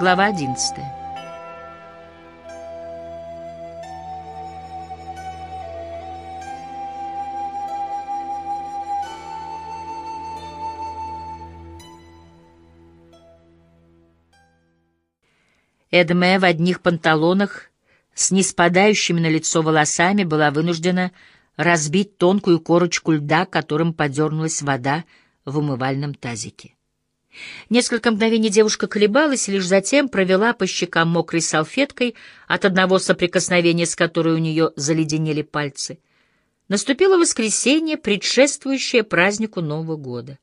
Глава одиннадцатая. Эдме в одних панталонах с неспадающими на лицо волосами была вынуждена разбить тонкую корочку льда, которым подернулась вода в умывальном тазике. Несколько мгновений девушка колебалась лишь затем провела по щекам мокрой салфеткой, от одного соприкосновения с которой у нее заледенели пальцы. Наступило воскресенье, предшествующее празднику Нового года.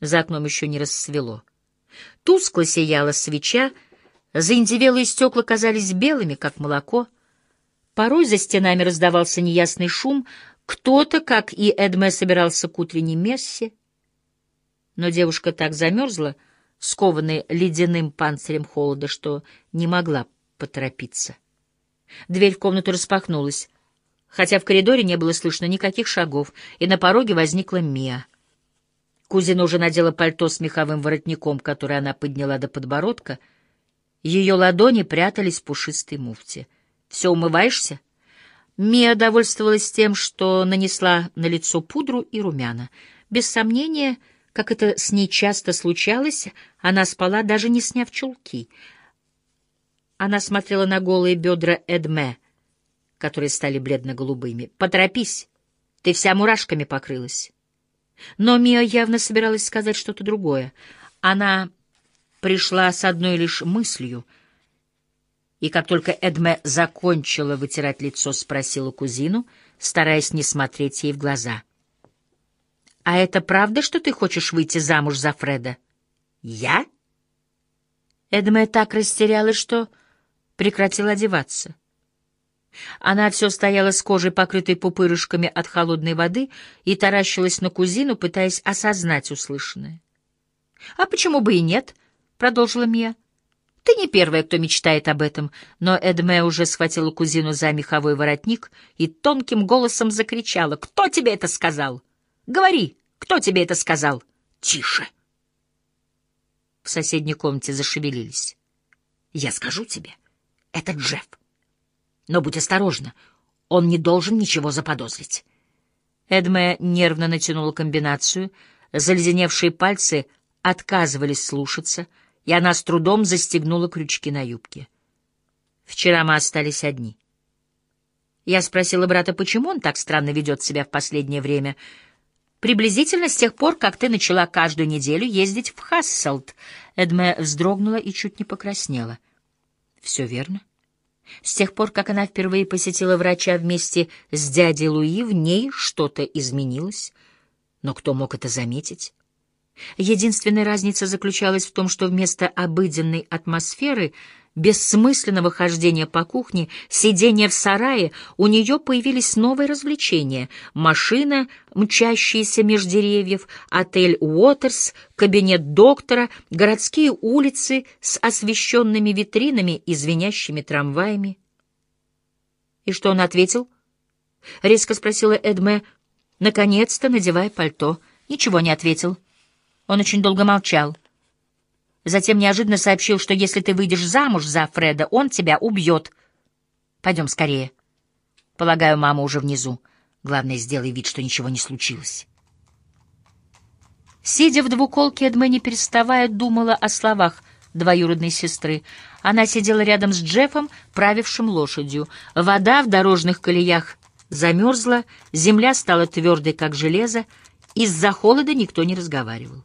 За окном еще не рассвело. Тускло сияла свеча, заиндевелые стекла казались белыми, как молоко. Порой за стенами раздавался неясный шум, кто-то, как и Эдме, собирался к утренней мессе — но девушка так замерзла, скованная ледяным панцирем холода, что не могла поторопиться. Дверь в комнату распахнулась, хотя в коридоре не было слышно никаких шагов, и на пороге возникла Мия. Кузина уже надела пальто с меховым воротником, которое она подняла до подбородка. Ее ладони прятались в пушистой муфте. «Все умываешься?» Мия довольствовалась тем, что нанесла на лицо пудру и румяна. Без сомнения, как это с ней часто случалось, она спала, даже не сняв чулки. Она смотрела на голые бедра Эдме, которые стали бледно-голубыми. «Поторопись, ты вся мурашками покрылась». Но Мия явно собиралась сказать что-то другое. Она пришла с одной лишь мыслью, и как только Эдме закончила вытирать лицо, спросила кузину, стараясь не смотреть ей в глаза — «А это правда, что ты хочешь выйти замуж за Фреда?» «Я?» Эдме так растерялась, что прекратила одеваться. Она все стояла с кожей, покрытой пупырышками от холодной воды, и таращилась на кузину, пытаясь осознать услышанное. «А почему бы и нет?» — продолжила Мия. «Ты не первая, кто мечтает об этом», но Эдме уже схватила кузину за меховой воротник и тонким голосом закричала. «Кто тебе это сказал?» Говори, кто тебе это сказал? Тише. В соседней комнате зашевелились. Я скажу тебе, это Джефф. Но будь осторожна, он не должен ничего заподозрить. Эдме нервно натянула комбинацию, заледеневшие пальцы отказывались слушаться, и она с трудом застегнула крючки на юбке. Вчера мы остались одни. Я спросила брата, почему он так странно ведет себя в последнее время — Приблизительно с тех пор, как ты начала каждую неделю ездить в Хасселд. Эдме вздрогнула и чуть не покраснела. Все верно. С тех пор, как она впервые посетила врача вместе с дядей Луи, в ней что-то изменилось. Но кто мог это заметить? Единственная разница заключалась в том, что вместо обыденной атмосферы — бессмысленного хождения по кухне, сидения в сарае, у нее появились новые развлечения. Машина, мчащаяся меж деревьев, отель Уотерс, кабинет доктора, городские улицы с освещенными витринами и звенящими трамваями. «И что он ответил?» — резко спросила Эдме, наконец-то надевая пальто. Ничего не ответил. Он очень долго молчал. Затем неожиданно сообщил, что если ты выйдешь замуж за Фреда, он тебя убьет. Пойдем скорее. Полагаю, мама уже внизу. Главное, сделай вид, что ничего не случилось. Сидя в двуколке, Эдме, не переставая, думала о словах двоюродной сестры. Она сидела рядом с Джеффом, правившим лошадью. Вода в дорожных колеях замерзла, земля стала твердой, как железо. Из-за холода никто не разговаривал.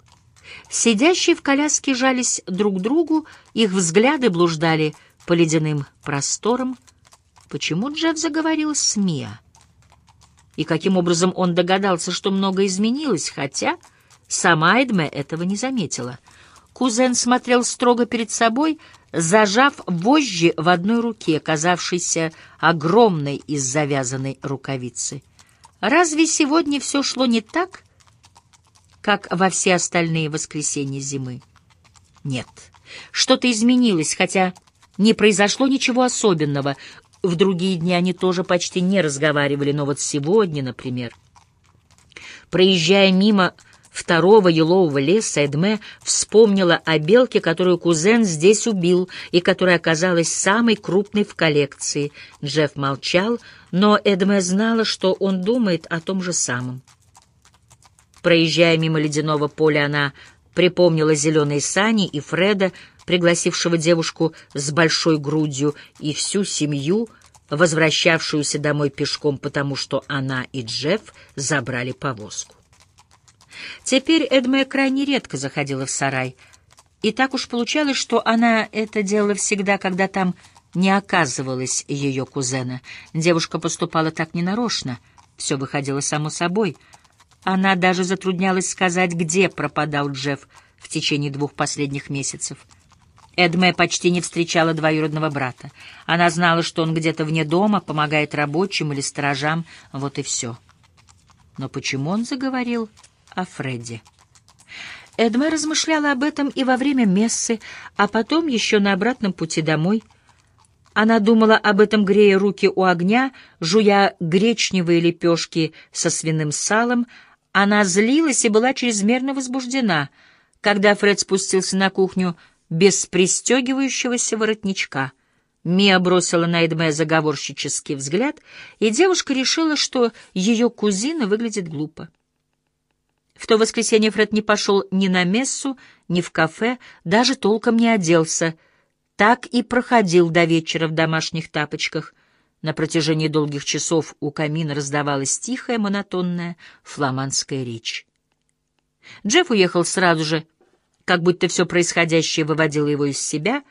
Сидящие в коляске жались друг к другу, их взгляды блуждали по ледяным просторам. Почему Джефф заговорил с Мия? И каким образом он догадался, что многое изменилось, хотя сама Эдме этого не заметила. Кузен смотрел строго перед собой, зажав вожжи в одной руке, казавшейся огромной из завязанной рукавицы. Разве сегодня все шло не так, как во все остальные воскресенья зимы. Нет, что-то изменилось, хотя не произошло ничего особенного. В другие дни они тоже почти не разговаривали, но вот сегодня, например, проезжая мимо второго елового леса Эдме вспомнила о белке, которую кузен здесь убил и которая оказалась самой крупной в коллекции. Джефф молчал, но Эдме знала, что он думает о том же самом. Проезжая мимо ледяного поля, она припомнила зеленые сани и Фреда, пригласившего девушку с большой грудью, и всю семью, возвращавшуюся домой пешком, потому что она и Джефф забрали повозку. Теперь Эдме крайне редко заходила в сарай, и так уж получалось, что она это делала всегда, когда там не оказывалось ее кузена. Девушка поступала так ненарочно, все выходило само собой — она даже затруднялась сказать, где пропадал Джефф в течение двух последних месяцев. Эдме почти не встречала двоюродного брата. Она знала, что он где-то вне дома, помогает рабочим или сторожам, вот и все. Но почему он заговорил о Фредди? Эдме размышляла об этом и во время мессы, а потом еще на обратном пути домой. Она думала об этом, грея руки у огня, жуя гречневые лепешки со свиным салом, она злилась и была чрезмерно возбуждена, когда Фред спустился на кухню без пристегивающегося воротничка. Мия бросила на Эдме заговорщический взгляд, и девушка решила, что ее кузина выглядит глупо. В то воскресенье Фред не пошел ни на мессу, ни в кафе, даже толком не оделся. Так и проходил до вечера в домашних тапочках — на протяжении долгих часов у камина раздавалась тихая, монотонная фламандская речь. Джефф уехал сразу же, как будто все происходящее выводило его из себя.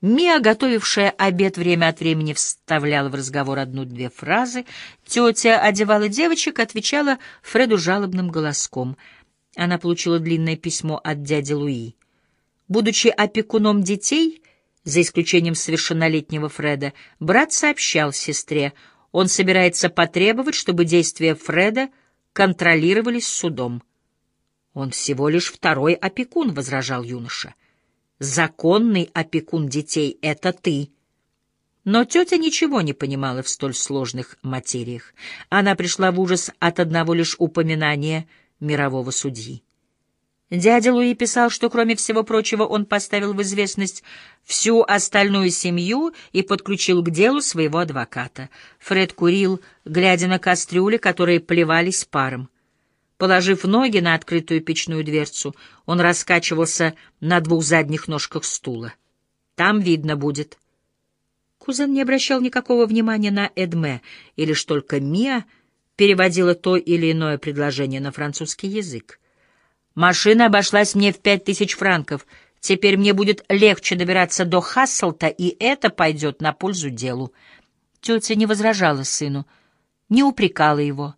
Мия, готовившая обед время от времени, вставляла в разговор одну-две фразы. Тетя одевала девочек, отвечала Фреду жалобным голоском. Она получила длинное письмо от дяди Луи. Будучи опекуном детей, за исключением совершеннолетнего Фреда, брат сообщал сестре, он собирается потребовать, чтобы действия Фреда контролировались судом. «Он всего лишь второй опекун», — возражал юноша. «Законный опекун детей — это ты». Но тетя ничего не понимала в столь сложных материях. Она пришла в ужас от одного лишь упоминания мирового судьи. Дядя Луи писал, что, кроме всего прочего, он поставил в известность всю остальную семью и подключил к делу своего адвоката. Фред курил, глядя на кастрюли, которые плевались паром. Положив ноги на открытую печную дверцу, он раскачивался на двух задних ножках стула. «Там видно будет». Кузен не обращал никакого внимания на Эдме, и лишь только Мия переводила то или иное предложение на французский язык. Машина обошлась мне в пять тысяч франков. Теперь мне будет легче добираться до Хасселта, и это пойдет на пользу делу. Тетя не возражала сыну, не упрекала его.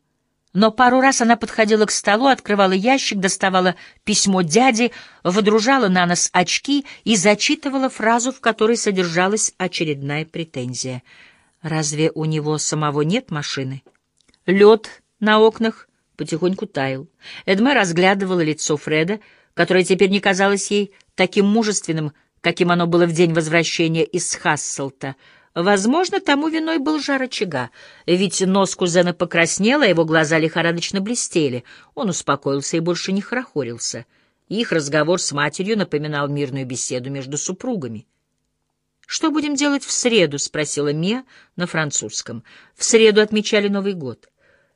Но пару раз она подходила к столу, открывала ящик, доставала письмо дяди, водружала на нос очки и зачитывала фразу, в которой содержалась очередная претензия. «Разве у него самого нет машины?» Лед на окнах потихоньку таял. Эдме разглядывала лицо Фреда, которое теперь не казалось ей таким мужественным, каким оно было в день возвращения из Хасселта. Возможно, тому виной был жар очага, ведь нос кузена покраснел, а его глаза лихорадочно блестели. Он успокоился и больше не хорохорился. Их разговор с матерью напоминал мирную беседу между супругами. «Что будем делать в среду?» — спросила Мия на французском. «В среду отмечали Новый год.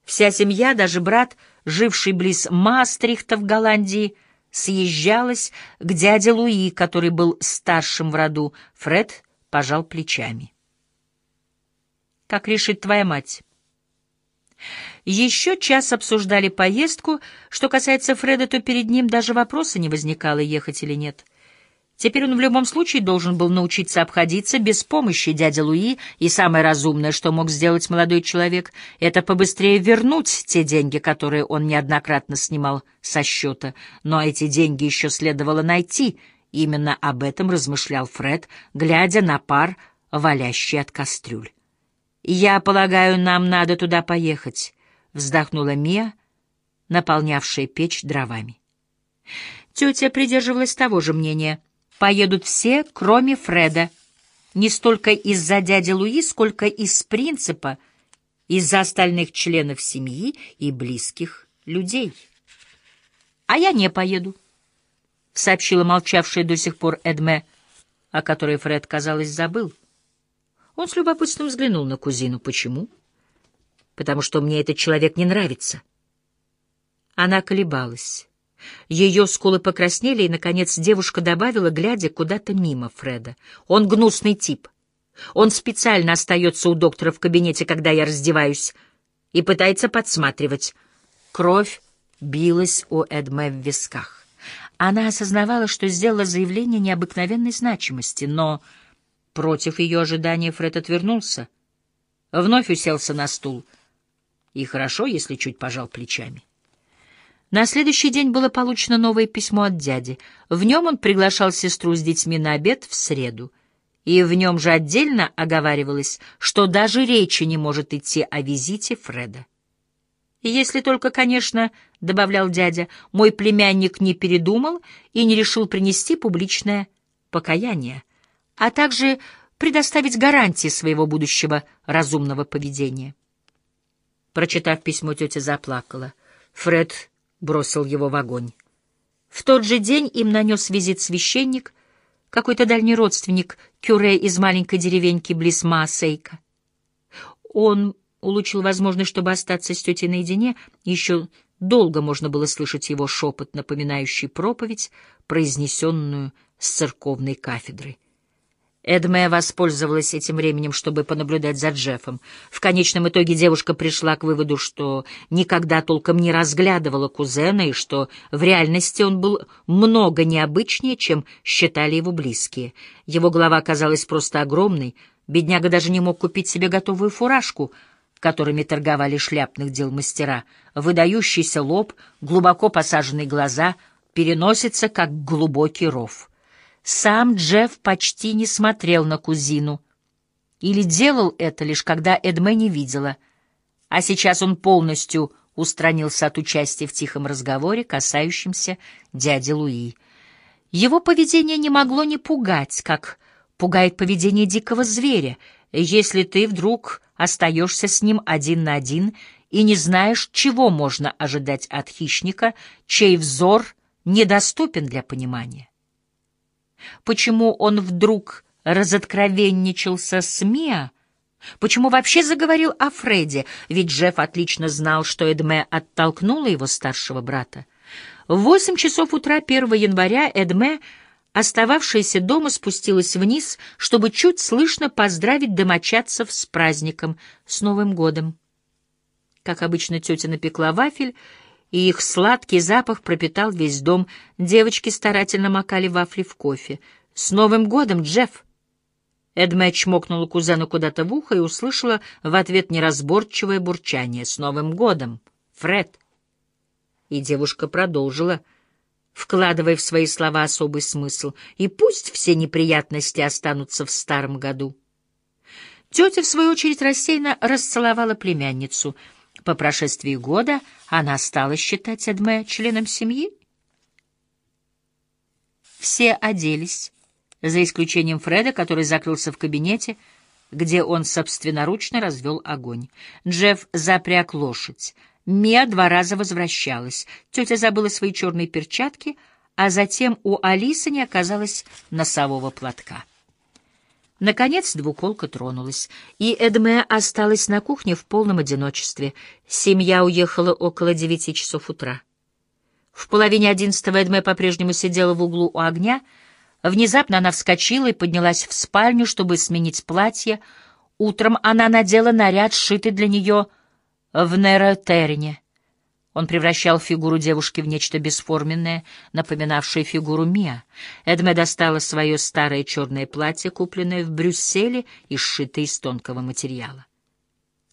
Вся семья, даже брат, живший близ Маастрихта в Голландии, съезжалась к дяде Луи, который был старшим в роду. Фред пожал плечами. «Как решит твоя мать?» Еще час обсуждали поездку. Что касается Фреда, то перед ним даже вопроса не возникало, ехать или нет. Теперь он в любом случае должен был научиться обходиться без помощи дяди Луи, и самое разумное, что мог сделать молодой человек, это побыстрее вернуть те деньги, которые он неоднократно снимал со счета. Но эти деньги еще следовало найти. Именно об этом размышлял Фред, глядя на пар, валящий от кастрюль. «Я полагаю, нам надо туда поехать», — вздохнула Мия, наполнявшая печь дровами. Тетя придерживалась того же мнения — Поедут все, кроме Фреда. Не столько из-за дяди Луи, сколько из принципа, из-за остальных членов семьи и близких людей. «А я не поеду», — сообщила молчавшая до сих пор Эдме, о которой Фред, казалось, забыл. Он с любопытством взглянул на кузину. «Почему?» «Потому что мне этот человек не нравится». Она колебалась. Ее скулы покраснели, и, наконец, девушка добавила, глядя куда-то мимо Фреда. «Он гнусный тип. Он специально остается у доктора в кабинете, когда я раздеваюсь, и пытается подсматривать. Кровь билась у Эдме в висках. Она осознавала, что сделала заявление необыкновенной значимости, но против ее ожидания Фред отвернулся, вновь уселся на стул. И хорошо, если чуть пожал плечами. На следующий день было получено новое письмо от дяди. В нем он приглашал сестру с детьми на обед в среду. И в нем же отдельно оговаривалось, что даже речи не может идти о визите Фреда. «Если только, конечно, — добавлял дядя, — мой племянник не передумал и не решил принести публичное покаяние, а также предоставить гарантии своего будущего разумного поведения». Прочитав письмо, тетя заплакала. Фред бросил его в огонь. В тот же день им нанес визит священник, какой-то дальний родственник, кюре из маленькой деревеньки близ Маасейка. Он улучил возможность, чтобы остаться с тетей наедине, еще долго можно было слышать его шепот, напоминающий проповедь, произнесенную с церковной кафедры. Эдме воспользовалась этим временем, чтобы понаблюдать за Джеффом. В конечном итоге девушка пришла к выводу, что никогда толком не разглядывала кузена и что в реальности он был много необычнее, чем считали его близкие. Его голова казалась просто огромной, бедняга даже не мог купить себе готовую фуражку, которыми торговали шляпных дел мастера, выдающийся лоб, глубоко посаженные глаза, переносится как глубокий ров — сам Джефф почти не смотрел на кузину. Или делал это лишь когда Эдме не видела. А сейчас он полностью устранился от участия в тихом разговоре, касающемся дяди Луи. Его поведение не могло не пугать, как пугает поведение дикого зверя, если ты вдруг остаешься с ним один на один и не знаешь, чего можно ожидать от хищника, чей взор недоступен для понимания. Почему он вдруг разоткровенничался с Миа? Почему вообще заговорил о Фреде? Ведь Джефф отлично знал, что Эдме оттолкнула его старшего брата. В восемь часов утра 1 января Эдме, остававшаяся дома, спустилась вниз, чтобы чуть слышно поздравить домочадцев с праздником, с Новым годом. Как обычно, тетя напекла вафель, и их сладкий запах пропитал весь дом. Девочки старательно макали вафли в кофе. «С Новым годом, Джефф!» Эдме чмокнула кузена куда-то в ухо и услышала в ответ неразборчивое бурчание. «С Новым годом, Фред!» И девушка продолжила, вкладывая в свои слова особый смысл. «И пусть все неприятности останутся в старом году». Тетя, в свою очередь, рассеянно расцеловала племянницу — по прошествии года она стала считать Эдме членом семьи. Все оделись, за исключением Фреда, который закрылся в кабинете, где он собственноручно развел огонь. Джефф запряг лошадь. Мия два раза возвращалась. Тетя забыла свои черные перчатки, а затем у Алисы не оказалось носового платка. Наконец двуколка тронулась, и Эдме осталась на кухне в полном одиночестве. Семья уехала около девяти часов утра. В половине одиннадцатого Эдме по-прежнему сидела в углу у огня. Внезапно она вскочила и поднялась в спальню, чтобы сменить платье. Утром она надела наряд, сшитый для нее в Нейротерне. Он превращал фигуру девушки в нечто бесформенное, напоминавшее фигуру Миа. Эдме достала свое старое черное платье, купленное в Брюсселе и сшитое из тонкого материала.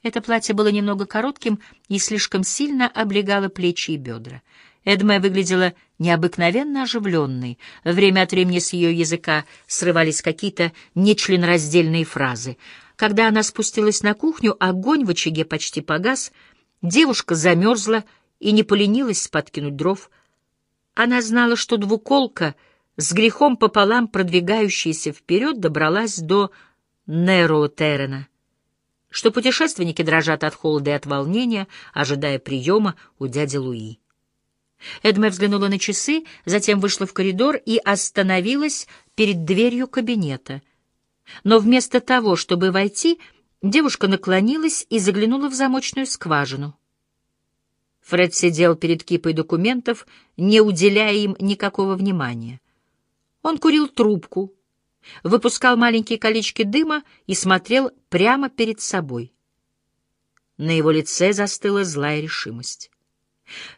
Это платье было немного коротким и слишком сильно облегало плечи и бедра. Эдме выглядела необыкновенно оживленной. Время от времени с ее языка срывались какие-то нечленораздельные фразы. Когда она спустилась на кухню, огонь в очаге почти погас, девушка замерзла, и не поленилась подкинуть дров. Она знала, что двуколка, с грехом пополам продвигающаяся вперед, добралась до Неротерена, что путешественники дрожат от холода и от волнения, ожидая приема у дяди Луи. Эдме взглянула на часы, затем вышла в коридор и остановилась перед дверью кабинета. Но вместо того, чтобы войти, девушка наклонилась и заглянула в замочную скважину. Фред сидел перед кипой документов, не уделяя им никакого внимания. Он курил трубку, выпускал маленькие колечки дыма и смотрел прямо перед собой. На его лице застыла злая решимость.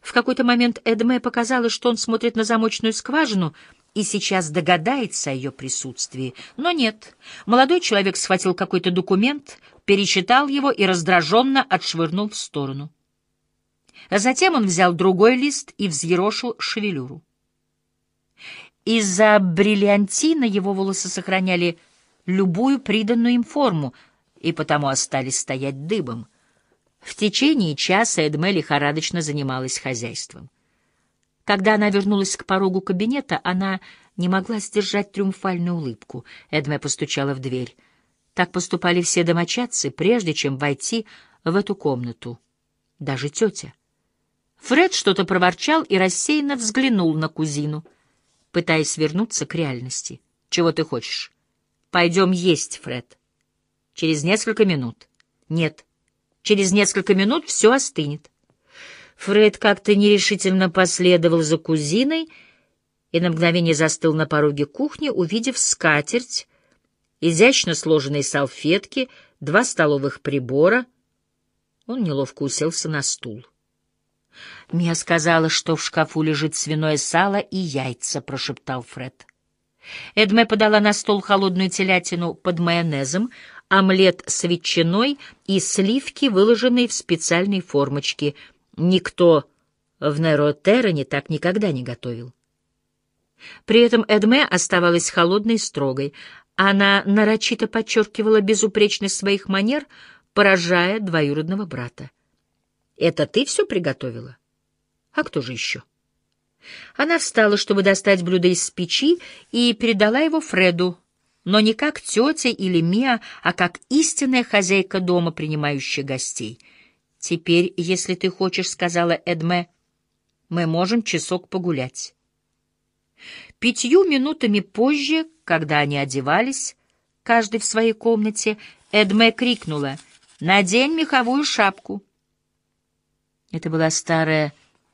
В какой-то момент Эдме показалось, что он смотрит на замочную скважину и сейчас догадается о ее присутствии. Но нет. Молодой человек схватил какой-то документ, перечитал его и раздраженно отшвырнул в сторону. Затем он взял другой лист и взъерошил шевелюру. Из-за бриллиантина его волосы сохраняли любую приданную им форму и потому остались стоять дыбом. В течение часа Эдме лихорадочно занималась хозяйством. Когда она вернулась к порогу кабинета, она не могла сдержать триумфальную улыбку. Эдме постучала в дверь. Так поступали все домочадцы, прежде чем войти в эту комнату. Даже тетя. Фред что-то проворчал и рассеянно взглянул на кузину, пытаясь вернуться к реальности. «Чего ты хочешь?» «Пойдем есть, Фред». «Через несколько минут». «Нет, через несколько минут все остынет». Фред как-то нерешительно последовал за кузиной и на мгновение застыл на пороге кухни, увидев скатерть, изящно сложенные салфетки, два столовых прибора. Он неловко уселся на стул. «Мия сказала, что в шкафу лежит свиное сало и яйца», — прошептал Фред. Эдме подала на стол холодную телятину под майонезом, омлет с ветчиной и сливки, выложенные в специальные формочки. Никто в Неротероне так никогда не готовил. При этом Эдме оставалась холодной и строгой. Она нарочито подчеркивала безупречность своих манер, поражая двоюродного брата. Это ты все приготовила? А кто же еще? Она встала, чтобы достать блюдо из печи, и передала его Фреду, но не как тетя или Мия, а как истинная хозяйка дома, принимающая гостей. «Теперь, если ты хочешь, — сказала Эдме, — мы можем часок погулять». Пятью минутами позже, когда они одевались, каждый в своей комнате, Эдме крикнула «Надень меховую шапку». Это была старая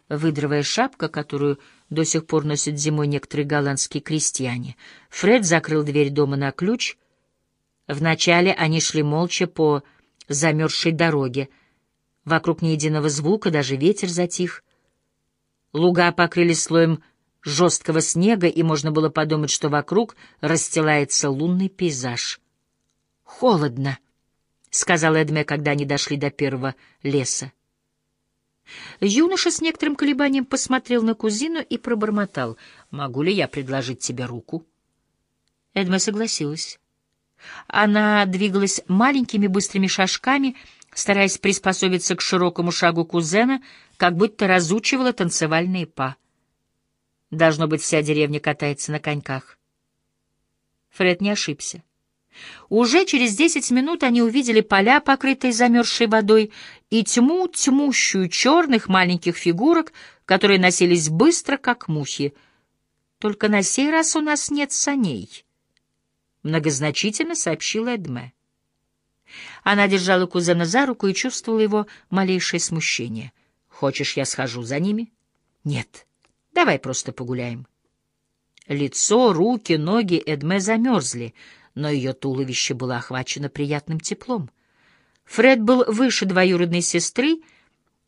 выдровая шапка, которую до сих пор носят зимой некоторые голландские крестьяне. Фред закрыл дверь дома на ключ. Вначале они шли молча по замерзшей дороге. Вокруг ни единого звука, даже ветер затих. Луга покрылись слоем жесткого снега, и можно было подумать, что вокруг расстилается лунный пейзаж. «Холодно», — сказал Эдме, когда они дошли до первого леса. Юноша с некоторым колебанием посмотрел на кузину и пробормотал. «Могу ли я предложить тебе руку?» Эдма согласилась. Она двигалась маленькими быстрыми шажками, стараясь приспособиться к широкому шагу кузена, как будто разучивала танцевальные па. Должно быть, вся деревня катается на коньках. Фред не ошибся. Уже через десять минут они увидели поля, покрытые замерзшей водой, и тьму, тьмущую черных маленьких фигурок, которые носились быстро, как мухи. «Только на сей раз у нас нет саней», — многозначительно сообщила Эдме. Она держала кузена за руку и чувствовала его малейшее смущение. «Хочешь, я схожу за ними?» «Нет, давай просто погуляем». Лицо, руки, ноги Эдме замерзли — но ее туловище было охвачено приятным теплом. Фред был выше двоюродной сестры,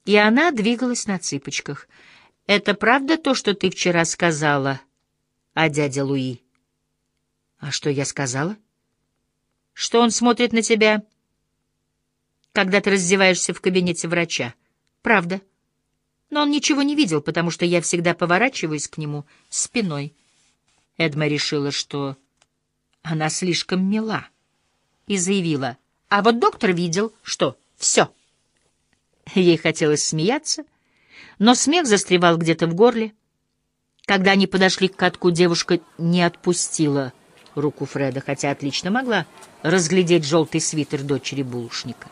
и она двигалась на цыпочках. «Это правда то, что ты вчера сказала о дяде Луи?» «А что я сказала?» «Что он смотрит на тебя, когда ты раздеваешься в кабинете врача. Правда. Но он ничего не видел, потому что я всегда поворачиваюсь к нему спиной». Эдма решила, что она слишком мила. И заявила, а вот доктор видел, что все. Ей хотелось смеяться, но смех застревал где-то в горле. Когда они подошли к катку, девушка не отпустила руку Фреда, хотя отлично могла разглядеть желтый свитер дочери булочника.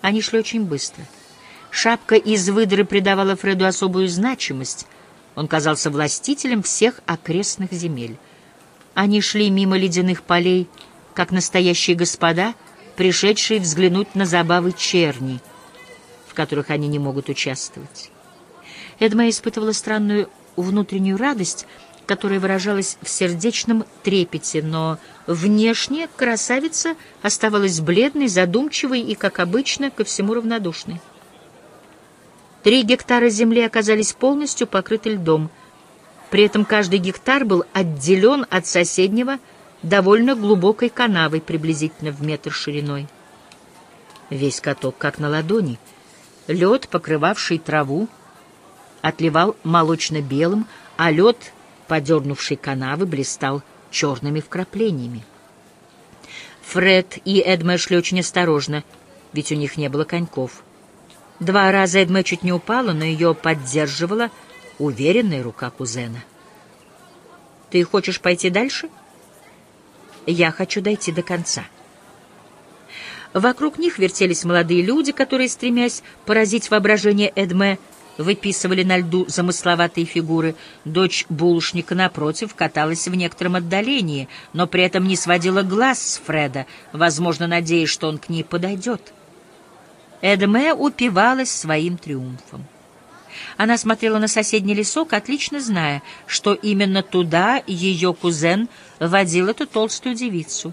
Они шли очень быстро. Шапка из выдры придавала Фреду особую значимость. Он казался властителем всех окрестных земель. Они шли мимо ледяных полей, как настоящие господа, пришедшие взглянуть на забавы черни, в которых они не могут участвовать. Эдма испытывала странную внутреннюю радость, которая выражалась в сердечном трепете, но внешне красавица оставалась бледной, задумчивой и, как обычно, ко всему равнодушной. Три гектара земли оказались полностью покрыты льдом. При этом каждый гектар был отделен от соседнего довольно глубокой канавой, приблизительно в метр шириной. Весь каток как на ладони. Лед, покрывавший траву, отливал молочно-белым, а лед, подернувший канавы, блистал черными вкраплениями. Фред и Эдме шли очень осторожно, ведь у них не было коньков. Два раза Эдме чуть не упала, но ее поддерживала уверенная рука кузена. «Ты хочешь пойти дальше?» «Я хочу дойти до конца». Вокруг них вертелись молодые люди, которые, стремясь поразить воображение Эдме, выписывали на льду замысловатые фигуры. Дочь булочника, напротив, каталась в некотором отдалении, но при этом не сводила глаз с Фреда, возможно, надеясь, что он к ней подойдет. Эдме упивалась своим триумфом. Она смотрела на соседний лесок, отлично зная, что именно туда ее кузен водил эту толстую девицу.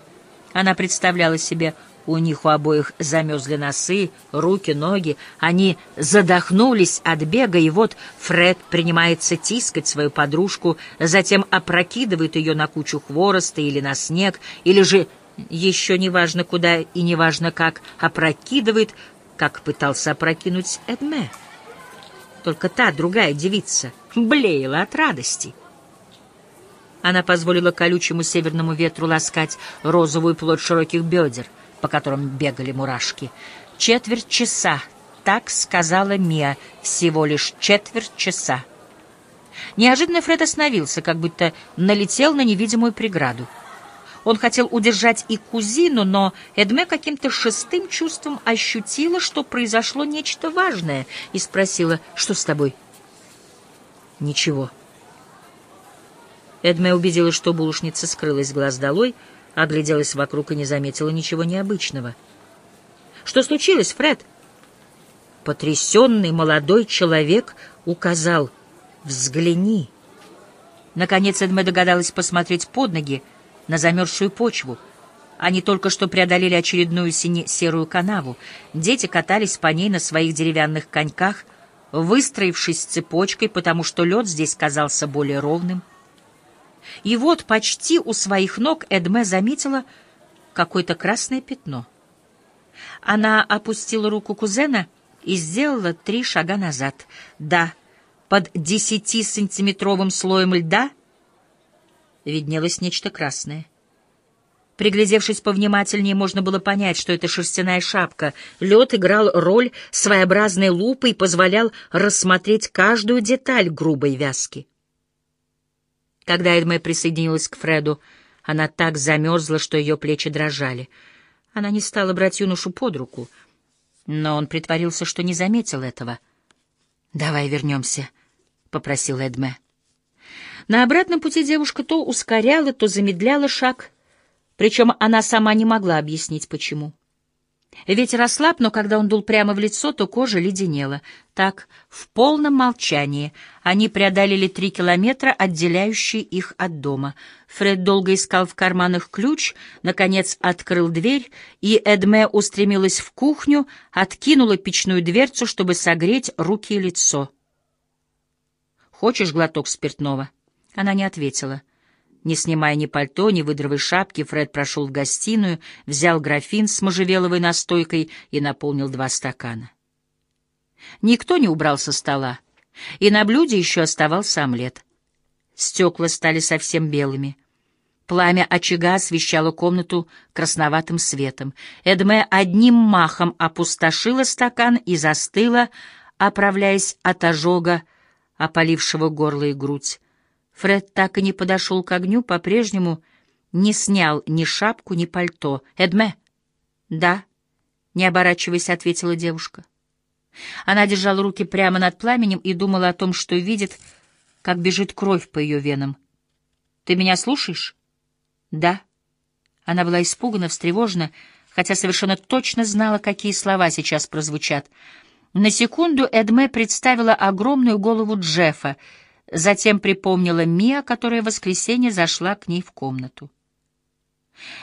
Она представляла себе у них у обоих замерзли носы, руки, ноги. Они задохнулись от бега, и вот Фред принимается тискать свою подружку, затем опрокидывает ее на кучу хвороста или на снег, или же, еще неважно куда и неважно как, опрокидывает, как пытался опрокинуть Эдме. Только та, другая девица, блеяла от радости. Она позволила колючему северному ветру ласкать розовую плоть широких бедер — по которым бегали мурашки. Четверть часа, так сказала Мия, всего лишь четверть часа. Неожиданно Фред остановился, как будто налетел на невидимую преграду. Он хотел удержать и кузину, но Эдме каким-то шестым чувством ощутила, что произошло нечто важное, и спросила, что с тобой? Ничего. Эдме убедилась, что булочница скрылась глаз долой, — огляделась вокруг и не заметила ничего необычного. «Что случилось, Фред?» Потрясенный молодой человек указал «Взгляни». Наконец Эдме догадалась посмотреть под ноги на замерзшую почву. Они только что преодолели очередную сине-серую канаву. Дети катались по ней на своих деревянных коньках, выстроившись цепочкой, потому что лед здесь казался более ровным. И вот почти у своих ног Эдме заметила какое-то красное пятно. Она опустила руку кузена и сделала три шага назад. Да, под десятисантиметровым слоем льда виднелось нечто красное. Приглядевшись повнимательнее, можно было понять, что это шерстяная шапка. Лед играл роль своеобразной лупы и позволял рассмотреть каждую деталь грубой вязки. Когда Эдме присоединилась к Фреду, она так замерзла, что ее плечи дрожали. Она не стала брать юношу под руку, но он притворился, что не заметил этого. «Давай вернемся», — попросил Эдме. На обратном пути девушка то ускоряла, то замедляла шаг, причем она сама не могла объяснить, почему. Ветер ослаб, но когда он дул прямо в лицо, то кожа леденела. Так, в полном молчании, они преодолели три километра, отделяющие их от дома. Фред долго искал в карманах ключ, наконец открыл дверь, и Эдме устремилась в кухню, откинула печную дверцу, чтобы согреть руки и лицо. «Хочешь глоток спиртного?» Она не ответила. Не снимая ни пальто, ни выдровой шапки, Фред прошел в гостиную, взял графин с можжевеловой настойкой и наполнил два стакана. Никто не убрал со стола, и на блюде еще оставался омлет. Стекла стали совсем белыми. Пламя очага освещало комнату красноватым светом. Эдме одним махом опустошила стакан и застыла, оправляясь от ожога, опалившего горло и грудь. Фред так и не подошел к огню, по-прежнему не снял ни шапку, ни пальто. «Эдме?» «Да», — не оборачиваясь, ответила девушка. Она держала руки прямо над пламенем и думала о том, что видит, как бежит кровь по ее венам. «Ты меня слушаешь?» «Да». Она была испугана, встревожена, хотя совершенно точно знала, какие слова сейчас прозвучат. На секунду Эдме представила огромную голову Джеффа, затем припомнила Мия, которая в воскресенье зашла к ней в комнату.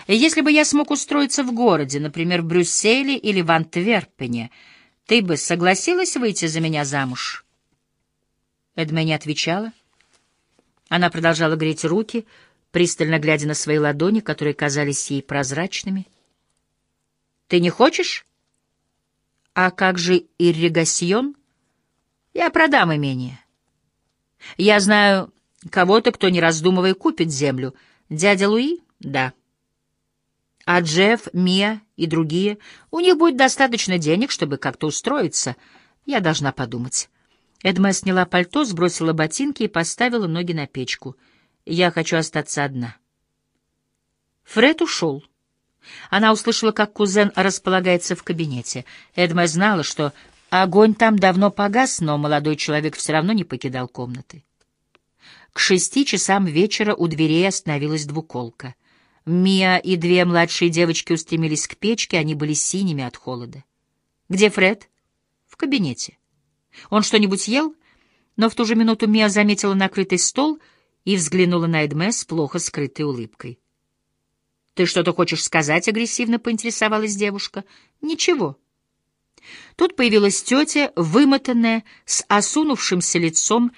«Если бы я смог устроиться в городе, например, в Брюсселе или в Антверпене, ты бы согласилась выйти за меня замуж?» Эдме не отвечала. Она продолжала греть руки, пристально глядя на свои ладони, которые казались ей прозрачными. «Ты не хочешь?» «А как же ирригасьон?» «Я продам имение». «Я знаю кого-то, кто, не раздумывая, купит землю. Дядя Луи?» «Да». А Джефф, Мия и другие, у них будет достаточно денег, чтобы как-то устроиться. Я должна подумать. Эдме сняла пальто, сбросила ботинки и поставила ноги на печку. Я хочу остаться одна. Фред ушел. Она услышала, как кузен располагается в кабинете. Эдме знала, что огонь там давно погас, но молодой человек все равно не покидал комнаты. К шести часам вечера у дверей остановилась двуколка. Мия и две младшие девочки устремились к печке, они были синими от холода. «Где Фред?» «В кабинете». «Он что-нибудь ел?» Но в ту же минуту Мия заметила накрытый стол и взглянула на Эдме с плохо скрытой улыбкой. «Ты что-то хочешь сказать?» — агрессивно поинтересовалась девушка. «Ничего». Тут появилась тетя, вымотанная, с осунувшимся лицом.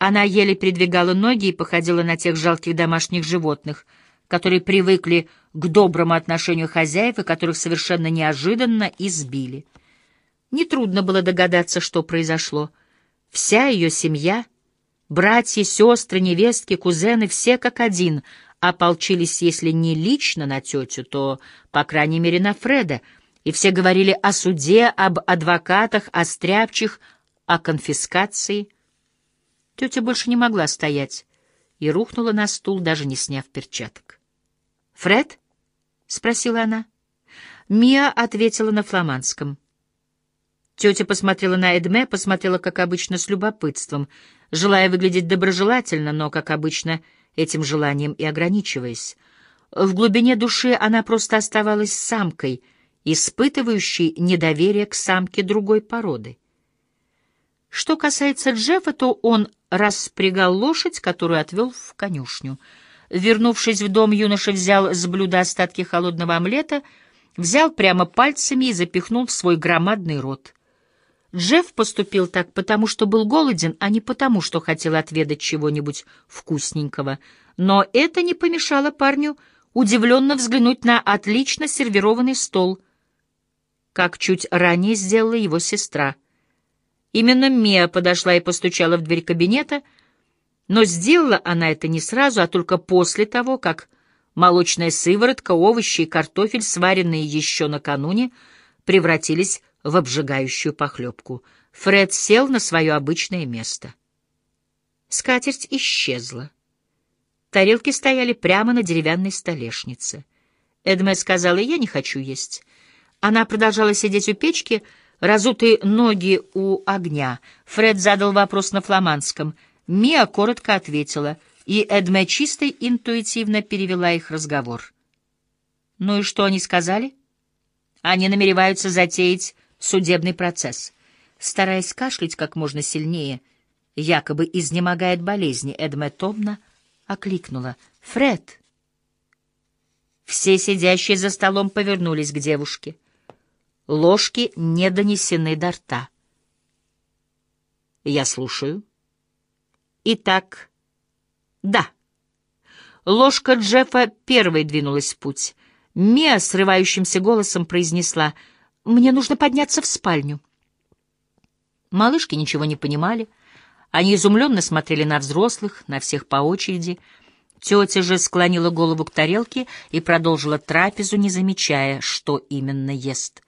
Она еле передвигала ноги и походила на тех жалких домашних животных — которые привыкли к доброму отношению хозяев и которых совершенно неожиданно избили. Нетрудно было догадаться, что произошло. Вся ее семья, братья, сестры, невестки, кузены, все как один ополчились, если не лично на тетю, то, по крайней мере, на Фреда, и все говорили о суде, об адвокатах, о стряпчих, о конфискации. Тетя больше не могла стоять и рухнула на стул, даже не сняв перчаток. «Фред?» — спросила она. Мия ответила на фламандском. Тетя посмотрела на Эдме, посмотрела, как обычно, с любопытством, желая выглядеть доброжелательно, но, как обычно, этим желанием и ограничиваясь. В глубине души она просто оставалась самкой, испытывающей недоверие к самке другой породы. Что касается Джеффа, то он распрягал лошадь, которую отвел в конюшню — Вернувшись в дом, юноша взял с блюда остатки холодного омлета, взял прямо пальцами и запихнул в свой громадный рот. Джефф поступил так потому, что был голоден, а не потому, что хотел отведать чего-нибудь вкусненького. Но это не помешало парню удивленно взглянуть на отлично сервированный стол, как чуть ранее сделала его сестра. Именно Мия подошла и постучала в дверь кабинета — но сделала она это не сразу, а только после того, как молочная сыворотка, овощи и картофель, сваренные еще накануне, превратились в обжигающую похлебку. Фред сел на свое обычное место. Скатерть исчезла. Тарелки стояли прямо на деревянной столешнице. Эдме сказала, я не хочу есть. Она продолжала сидеть у печки, разутые ноги у огня. Фред задал вопрос на фламандском — Мия коротко ответила, и Эдме чисто интуитивно перевела их разговор. «Ну и что они сказали?» «Они намереваются затеять судебный процесс». Стараясь кашлять как можно сильнее, якобы изнемогает болезни, Эдме томно окликнула. «Фред!» Все сидящие за столом повернулись к девушке. Ложки не донесены до рта. «Я слушаю». Итак, да. Ложка Джеффа первой двинулась в путь. Мия срывающимся голосом произнесла «Мне нужно подняться в спальню». Малышки ничего не понимали. Они изумленно смотрели на взрослых, на всех по очереди. Тетя же склонила голову к тарелке и продолжила трапезу, не замечая, что именно ест.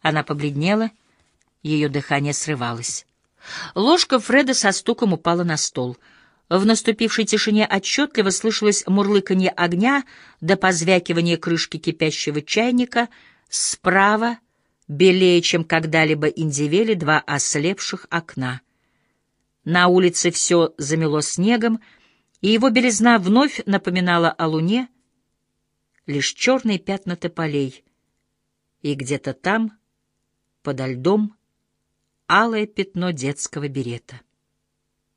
Она побледнела, ее дыхание срывалось. Ложка Фреда со стуком упала на стол. В наступившей тишине отчетливо слышалось мурлыканье огня до позвякивания крышки кипящего чайника. Справа белее, чем когда-либо индивели два ослепших окна. На улице все замело снегом, и его белизна вновь напоминала о луне, лишь черные пятна тополей, и где-то там, подо льдом, алое пятно детского берета.